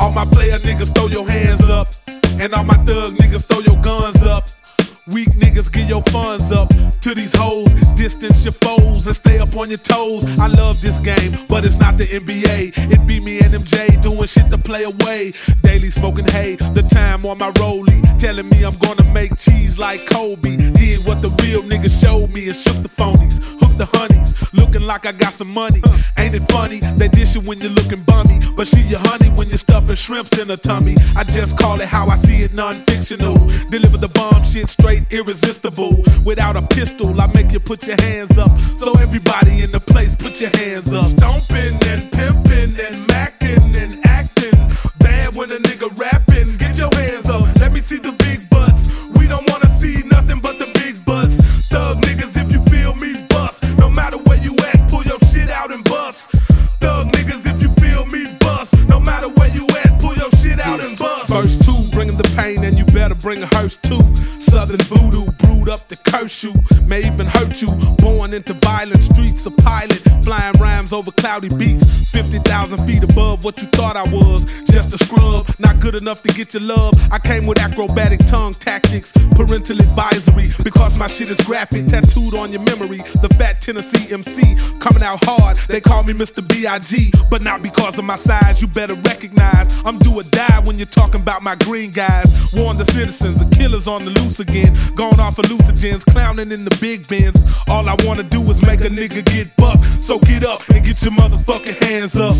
All my player niggas throw your hands up. And all my thug niggas throw your guns up. Weak niggas get your funds up to these hoes, distance your foes and stay up on your toes. I love this game, but it's not the NBA. It be me and MJ doing shit to play away. Daily smoking hay, the time on my rollie, telling me I'm gonna make cheese like Kobe. Did what the real niggas showed me and shook the phonies, the honeys, looking like I got some money. Ain't it funny? They dish you when you're looking bummy, but she your honey when you're stuffing shrimps in her tummy. I just call it how I see it, non-fictional. Deliver the bomb shit straight irresistible. Without a pistol, I make you put your hands up. So everybody in the place, put your hands up. Stomping the pain, and you better bring a hearse too. Southern voodoo brewed up to curse you, may even hurt you. Born into violent streets, a pilot, flying rhymes over cloudy beats. 50,000 feet above what you thought I was. Just a scrub, not good enough to get your love. I came with acrobatic tongue tactics, parental advisory, because my shit is graphic, tattooed on your memory. The fat Tennessee MC coming out hard. They call me Mr. B.I.G., but not because of my size. You better recognize I'm do or die when you're talking about my green guys. Warn the citizens, the killers on the loose again. Going off of hallucinogens, clowning in the big bins. All I wanna do is make a nigga get bucked. So get up and get your motherfucking hands up.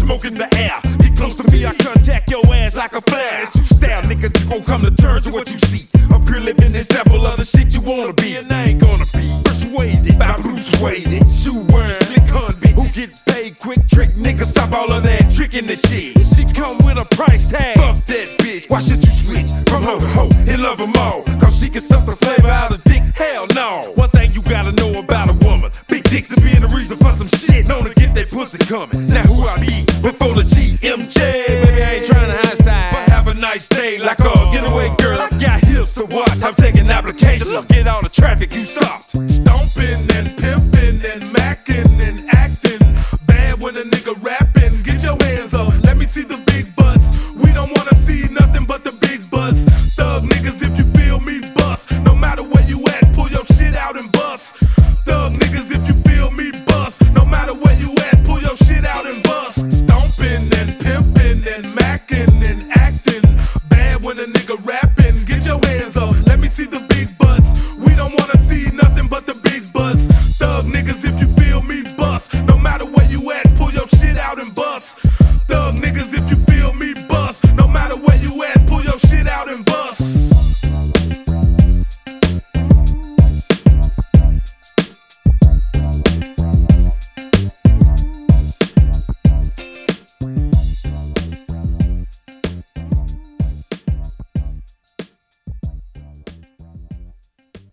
Smoke, in the air. Get close to me, I contact your ass like a flash. You style, nigga, you gon' come to terms with what you see. A pure living this example of the shit you wanna be, and I ain't gonna be persuaded by Bruce Wade. Shoe wearing, slick hun who get paid quick trick nigga, Stop all of that tricking the shit. She come with a price tag. Fuck that bitch. Why should you switch from hoe to hoe and love them all? Cause she can suck the flavor out of dick. Hell no. One thing you gotta know about a woman. Big dicks is being the reason some. Known to get that pussy coming. Now who I be before the GMJ? Baby, I ain't trying to hide side. But have a nice day like a getaway girl. I got hips to watch. I'm taking applications. Look at all the traffic you stopped. Stomping and pimping and macking and acting bad when a nigga rapping.